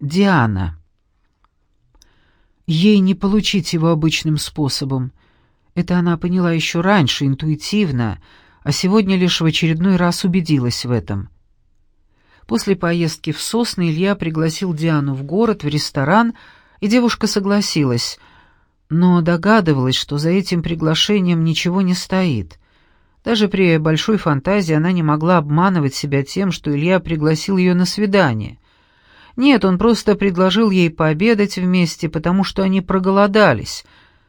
Диана. Ей не получить его обычным способом. Это она поняла еще раньше, интуитивно, а сегодня лишь в очередной раз убедилась в этом. После поездки в Сосны Илья пригласил Диану в город, в ресторан, и девушка согласилась, но догадывалась, что за этим приглашением ничего не стоит. Даже при большой фантазии она не могла обманывать себя тем, что Илья пригласил ее на свидание. Нет, он просто предложил ей пообедать вместе, потому что они проголодались,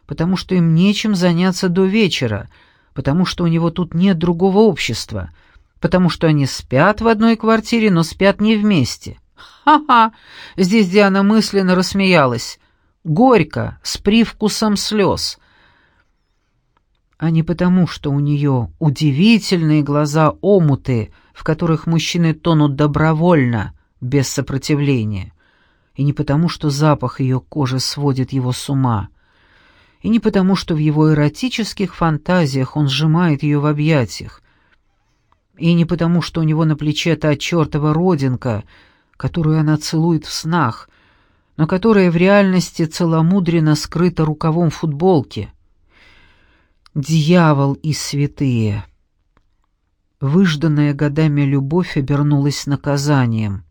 потому что им нечем заняться до вечера, потому что у него тут нет другого общества, потому что они спят в одной квартире, но спят не вместе. Ха-ха! Здесь Диана мысленно рассмеялась. Горько, с привкусом слез. А не потому, что у нее удивительные глаза-омуты, в которых мужчины тонут добровольно, без сопротивления. И не потому, что запах ее кожи сводит его с ума. И не потому, что в его эротических фантазиях он сжимает ее в объятиях. И не потому, что у него на плече та чертова родинка, которую она целует в снах, но которая в реальности целомудренно скрыта рукавом футболки. Дьявол и святые! Выжданная годами любовь обернулась наказанием.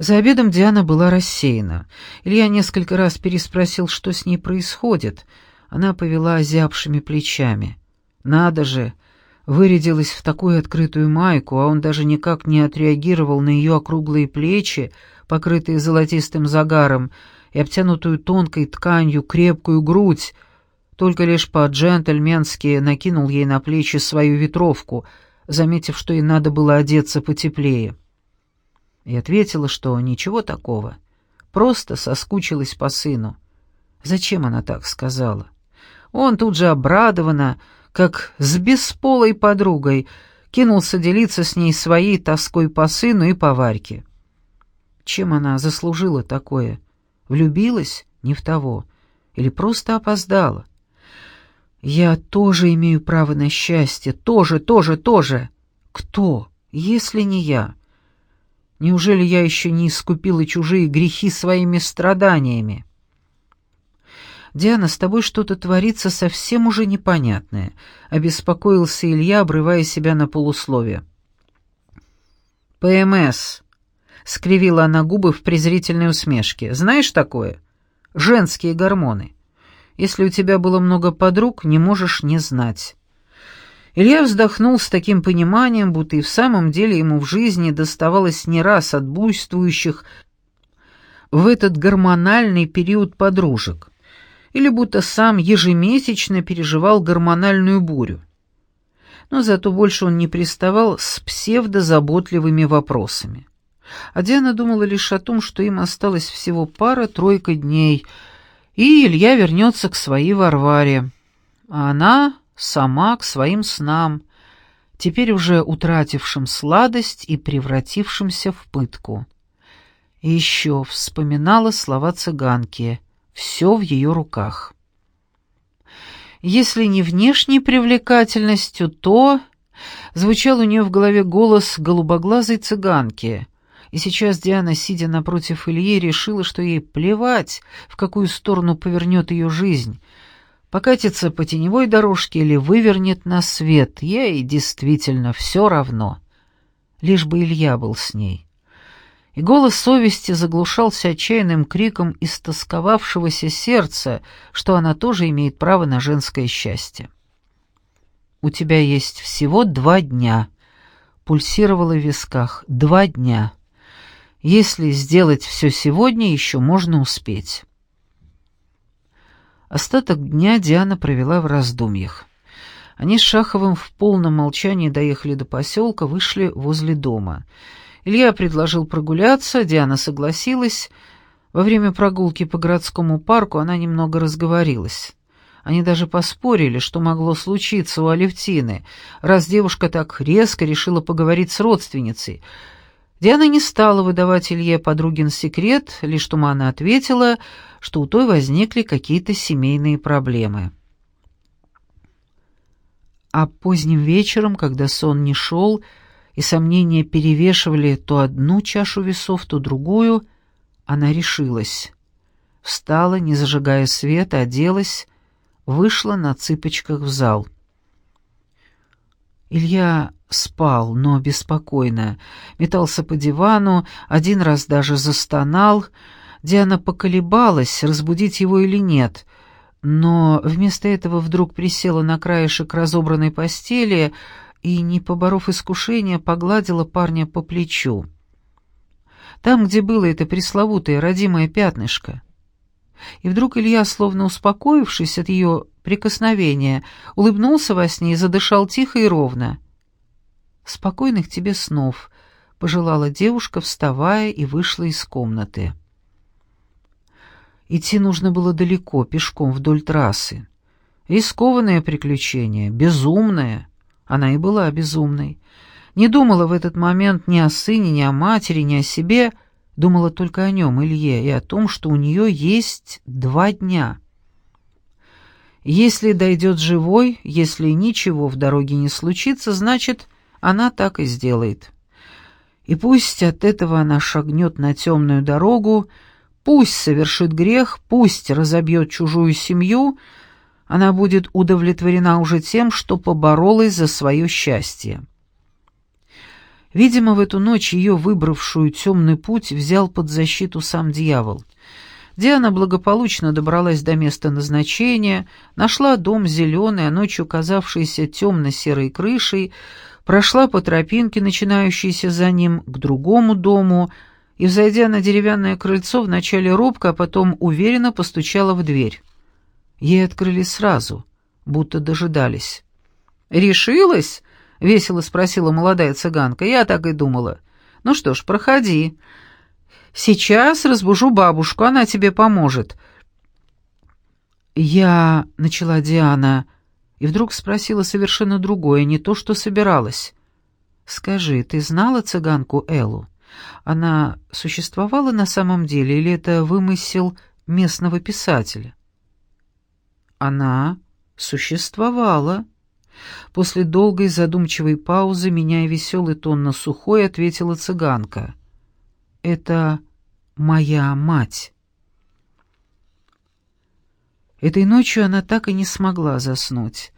За обедом Диана была рассеяна. Илья несколько раз переспросил, что с ней происходит. Она повела озябшими плечами. «Надо же!» Вырядилась в такую открытую майку, а он даже никак не отреагировал на ее округлые плечи, покрытые золотистым загаром, и обтянутую тонкой тканью крепкую грудь, только лишь по-джентльменски накинул ей на плечи свою ветровку, заметив, что ей надо было одеться потеплее и ответила, что ничего такого, просто соскучилась по сыну. Зачем она так сказала? Он тут же обрадованно, как с бесполой подругой, кинулся делиться с ней своей тоской по сыну и по Варьке. Чем она заслужила такое? Влюбилась? Не в того. Или просто опоздала? Я тоже имею право на счастье. Тоже, тоже, тоже. Кто, если не я? Неужели я еще не искупила чужие грехи своими страданиями? «Диана, с тобой что-то творится совсем уже непонятное», — обеспокоился Илья, обрывая себя на полусловие. «ПМС», — скривила она губы в презрительной усмешке. «Знаешь такое? Женские гормоны. Если у тебя было много подруг, не можешь не знать. Илья вздохнул с таким пониманием, будто и в самом деле ему в жизни доставалось не раз от буйствующих в этот гормональный период подружек, или будто сам ежемесячно переживал гормональную бурю. Но зато больше он не приставал с псевдозаботливыми вопросами. А Диана думала лишь о том, что им осталось всего пара-тройка дней, и Илья вернется к своей Варваре. А она сама к своим снам, теперь уже утратившим сладость и превратившимся в пытку. И еще вспоминала слова цыганки «все в ее руках». Если не внешней привлекательностью, то... Звучал у нее в голове голос голубоглазой цыганки, и сейчас Диана, сидя напротив Ильи, решила, что ей плевать, в какую сторону повернет ее жизнь — покатится по теневой дорожке или вывернет на свет, ей действительно все равно. Лишь бы Илья был с ней. И голос совести заглушался отчаянным криком истосковавшегося сердца, что она тоже имеет право на женское счастье. «У тебя есть всего два дня», — пульсировало в висках, — «два дня. Если сделать все сегодня, еще можно успеть». Остаток дня Диана провела в раздумьях. Они с Шаховым в полном молчании доехали до поселка, вышли возле дома. Илья предложил прогуляться, Диана согласилась. Во время прогулки по городскому парку она немного разговорилась. Они даже поспорили, что могло случиться у Алевтины, раз девушка так резко решила поговорить с родственницей — Диана не стала выдавать Илье подругин секрет, лишь туманно ответила, что у той возникли какие-то семейные проблемы. А поздним вечером, когда сон не шел, и сомнения перевешивали то одну чашу весов, то другую, она решилась. Встала, не зажигая света, оделась, вышла на цыпочках в зал. Илья спал, но беспокойно, метался по дивану, один раз даже застонал. Диана поколебалась, разбудить его или нет, но вместо этого вдруг присела на краешек разобранной постели и, не поборов искушения, погладила парня по плечу. Там, где было это пресловутое родимое пятнышко. И вдруг Илья, словно успокоившись от ее прикосновения, улыбнулся во сне и задышал тихо и ровно. «Спокойных тебе снов», — пожелала девушка, вставая и вышла из комнаты. Идти нужно было далеко, пешком вдоль трассы. Рискованное приключение, безумное. Она и была безумной. Не думала в этот момент ни о сыне, ни о матери, ни о себе — Думала только о нем, Илье, и о том, что у нее есть два дня. Если дойдет живой, если ничего в дороге не случится, значит, она так и сделает. И пусть от этого она шагнет на темную дорогу, пусть совершит грех, пусть разобьет чужую семью, она будет удовлетворена уже тем, что поборолась за свое счастье. Видимо, в эту ночь ее выбравшую темный путь взял под защиту сам дьявол. Диана благополучно добралась до места назначения, нашла дом зеленый, а ночью казавшийся темно-серой крышей, прошла по тропинке, начинающейся за ним, к другому дому, и, взойдя на деревянное крыльцо, вначале робко, а потом уверенно постучала в дверь. Ей открыли сразу, будто дожидались. «Решилась?» — весело спросила молодая цыганка. «Я так и думала. Ну что ж, проходи. Сейчас разбужу бабушку, она тебе поможет». «Я...» — начала Диана, и вдруг спросила совершенно другое, не то, что собиралась. «Скажи, ты знала цыганку Эллу? Она существовала на самом деле или это вымысел местного писателя?» «Она существовала», После долгой задумчивой паузы, меняя веселый тон на сухой, ответила цыганка. «Это моя мать». Этой ночью она так и не смогла заснуть.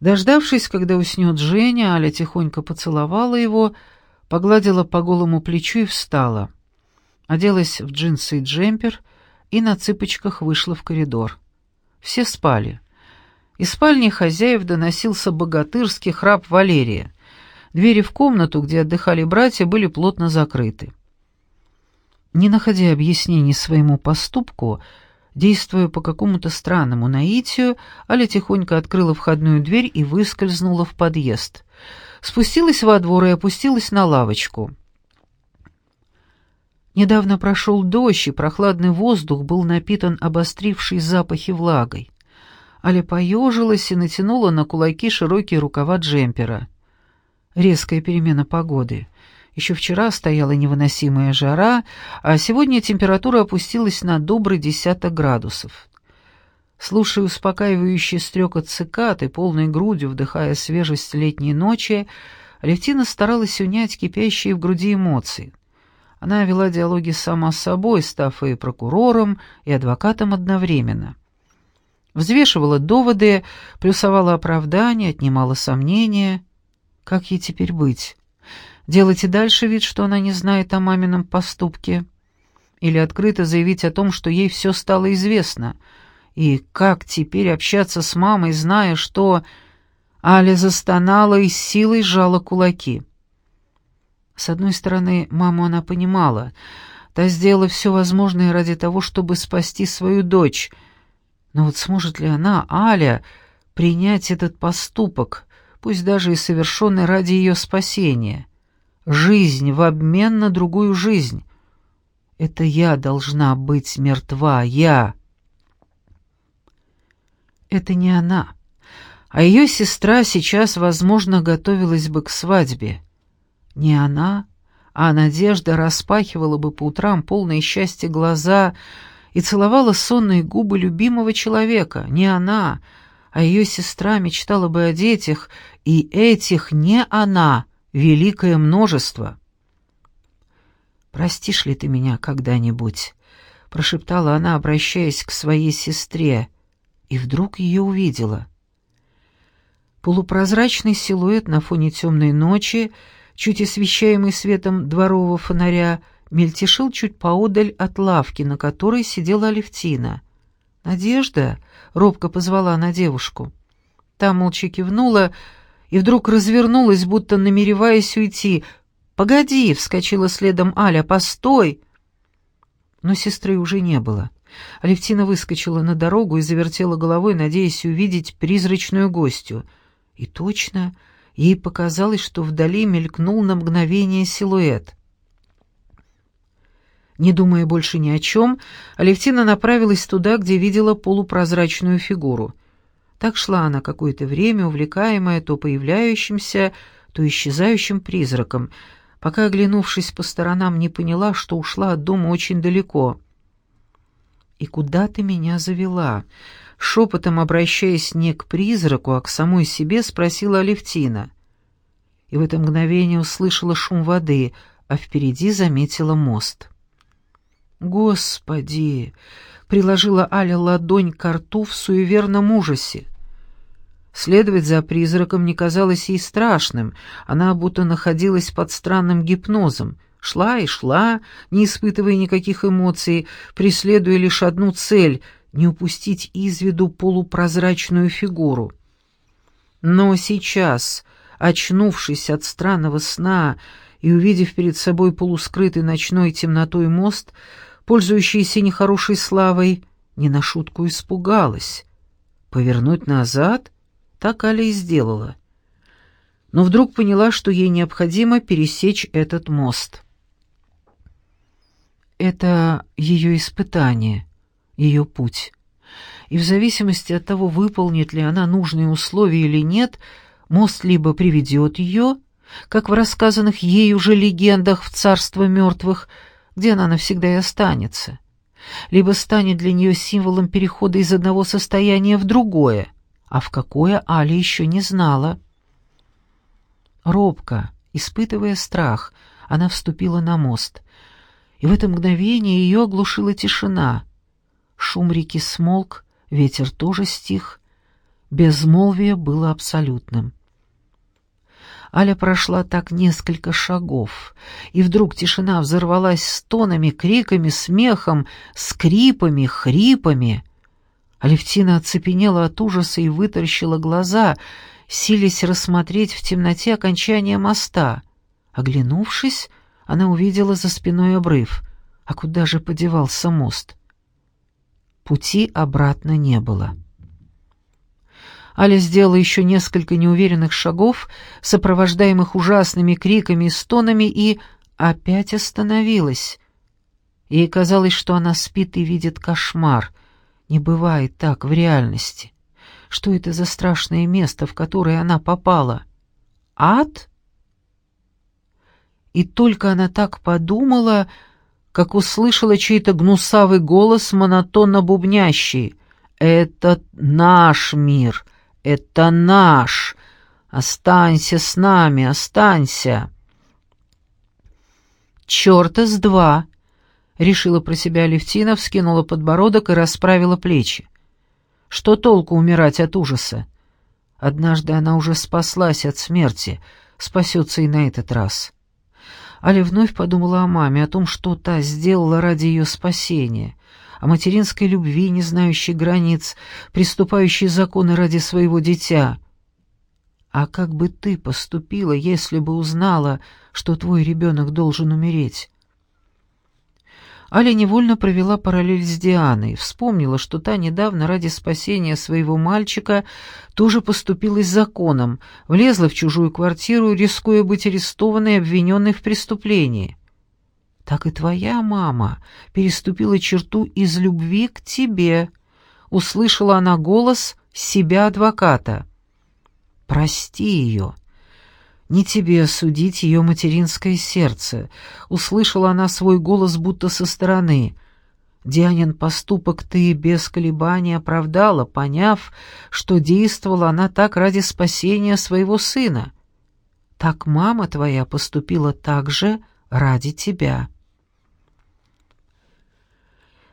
Дождавшись, когда уснет Женя, Аля тихонько поцеловала его, погладила по голому плечу и встала. Оделась в джинсы и джемпер и на цыпочках вышла в коридор. Все спали. Из спальни хозяев доносился богатырский храп Валерия. Двери в комнату, где отдыхали братья, были плотно закрыты. Не находя объяснений своему поступку, действуя по какому-то странному наитию, Аля тихонько открыла входную дверь и выскользнула в подъезд. Спустилась во двор и опустилась на лавочку. Недавно прошел дождь, и прохладный воздух был напитан обострившей запахи влагой. Аля поежилась и натянула на кулаки широкие рукава джемпера. Резкая перемена погоды. Еще вчера стояла невыносимая жара, а сегодня температура опустилась на добрый десяток градусов. Слушая успокаивающий стрекот цикад и полной грудью вдыхая свежесть летней ночи, Алевтина старалась унять кипящие в груди эмоции. Она вела диалоги сама с собой, став и прокурором, и адвокатом одновременно. Взвешивала доводы, плюсовала оправдания, отнимала сомнения. Как ей теперь быть? Делать и дальше вид, что она не знает о мамином поступке? Или открыто заявить о том, что ей все стало известно? И как теперь общаться с мамой, зная, что... Аля застонала и с силой сжала кулаки. С одной стороны, маму она понимала. Та сделала все возможное ради того, чтобы спасти свою дочь — но вот сможет ли она, Аля, принять этот поступок, пусть даже и совершенный ради ее спасения? Жизнь в обмен на другую жизнь. Это я должна быть мертва, я. Это не она. А ее сестра сейчас, возможно, готовилась бы к свадьбе. Не она, а Надежда распахивала бы по утрам полные счастья глаза, и целовала сонные губы любимого человека. Не она, а ее сестра мечтала бы о детях, и этих не она великое множество. «Простишь ли ты меня когда-нибудь?» — прошептала она, обращаясь к своей сестре, и вдруг ее увидела. Полупрозрачный силуэт на фоне темной ночи, чуть освещаемый светом дворового фонаря, мельтешил чуть поодаль от лавки, на которой сидела Алевтина. «Надежда?» — робко позвала она девушку. Та молча кивнула и вдруг развернулась, будто намереваясь уйти. «Погоди!» — вскочила следом Аля. «Постой!» Но сестры уже не было. Алевтина выскочила на дорогу и завертела головой, надеясь увидеть призрачную гостью. И точно, ей показалось, что вдали мелькнул на мгновение силуэт. Не думая больше ни о чем, Алевтина направилась туда, где видела полупрозрачную фигуру. Так шла она какое-то время, увлекаемая то появляющимся, то исчезающим призраком, пока, оглянувшись по сторонам, не поняла, что ушла от дома очень далеко. «И куда ты меня завела?» Шепотом обращаясь не к призраку, а к самой себе, спросила Алевтина. И в это мгновение услышала шум воды, а впереди заметила мост. «Господи!» — приложила Аля ладонь к рту в суеверном ужасе. Следовать за призраком не казалось ей страшным, она будто находилась под странным гипнозом, шла и шла, не испытывая никаких эмоций, преследуя лишь одну цель — не упустить из виду полупрозрачную фигуру. Но сейчас, очнувшись от странного сна и увидев перед собой полускрытый ночной темнотой мост, пользующийся нехорошей славой, не на шутку испугалась. Повернуть назад — так Аля и сделала. Но вдруг поняла, что ей необходимо пересечь этот мост. Это ее испытание, ее путь. И в зависимости от того, выполнит ли она нужные условия или нет, мост либо приведет ее, как в рассказанных ей уже легендах в царство мертвых, где она навсегда и останется, либо станет для нее символом перехода из одного состояния в другое — а в какое Али еще не знала. Робко, испытывая страх, она вступила на мост, и в это мгновение ее оглушила тишина. Шум реки смолк, ветер тоже стих, безмолвие было абсолютным. Аля прошла так несколько шагов, и вдруг тишина взорвалась стонами, криками, смехом, скрипами, хрипами — Алевтина оцепенела от ужаса и вытаращила глаза, силясь рассмотреть в темноте окончание моста. Оглянувшись, она увидела за спиной обрыв. А куда же подевался мост? Пути обратно не было. Аля сделала еще несколько неуверенных шагов, сопровождаемых ужасными криками и стонами, и опять остановилась. Ей казалось, что она спит и видит кошмар — не бывает так в реальности. Что это за страшное место, в которое она попала? Ад? И только она так подумала, как услышала чей-то гнусавый голос, монотонно бубнящий. «Это наш мир! Это наш! Останься с нами, останься!» «Чёрта с два!» Решила про себя Левтина, вскинула подбородок и расправила плечи. Что толку умирать от ужаса? Однажды она уже спаслась от смерти, спасется и на этот раз. Аля вновь подумала о маме, о том, что та сделала ради ее спасения, о материнской любви, не знающей границ, приступающей законы ради своего дитя. А как бы ты поступила, если бы узнала, что твой ребенок должен умереть? Аля невольно провела параллель с Дианой, вспомнила, что та недавно ради спасения своего мальчика тоже поступила с законом, влезла в чужую квартиру, рискуя быть арестованной и обвиненной в преступлении. «Так и твоя мама переступила черту из любви к тебе», — услышала она голос себя адвоката. «Прости ее». «Не тебе судить ее материнское сердце», — услышала она свой голос будто со стороны. Дианин поступок ты без колебаний оправдала, поняв, что действовала она так ради спасения своего сына. так мама твоя поступила так же ради тебя».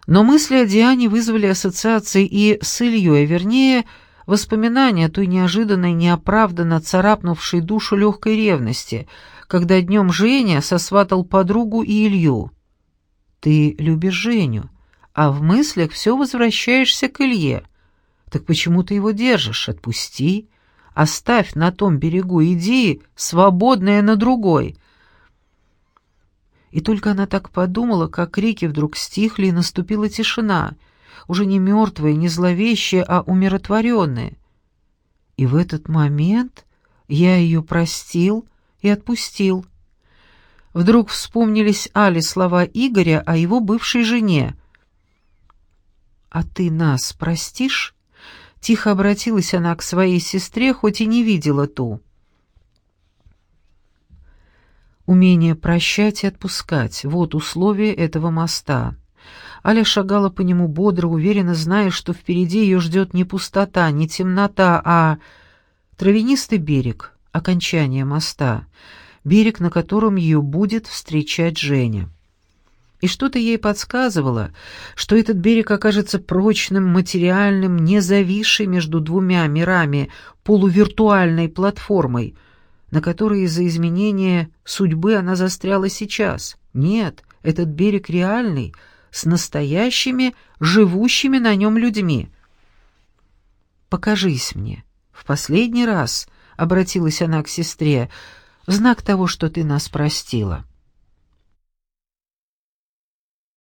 Но мысли о Диане вызвали ассоциации и с Ильей, вернее, воспоминания той неожиданной, неоправданно царапнувшей душу легкой ревности, когда днем Женя сосватал подругу и Илью. «Ты любишь Женю, а в мыслях все возвращаешься к Илье. Так почему ты его держишь? Отпусти, оставь на том берегу, иди, свободная на другой». И только она так подумала, как крики вдруг стихли, и наступила тишина, уже не мертвая, не зловещая, а умиротворенная. И в этот момент я ее простил и отпустил. Вдруг вспомнились Али слова Игоря о его бывшей жене. «А ты нас простишь?» Тихо обратилась она к своей сестре, хоть и не видела ту. Умение прощать и отпускать — вот условие этого моста. Аля шагала по нему бодро, уверенно, зная, что впереди ее ждет не пустота, не темнота, а травянистый берег, окончание моста, берег, на котором ее будет встречать Женя. И что-то ей подсказывало, что этот берег окажется прочным, материальным, не между двумя мирами, полувиртуальной платформой — на которой из-за изменения судьбы она застряла сейчас. Нет, этот берег реальный, с настоящими, живущими на нем людьми. «Покажись мне. В последний раз», — обратилась она к сестре, — «знак того, что ты нас простила».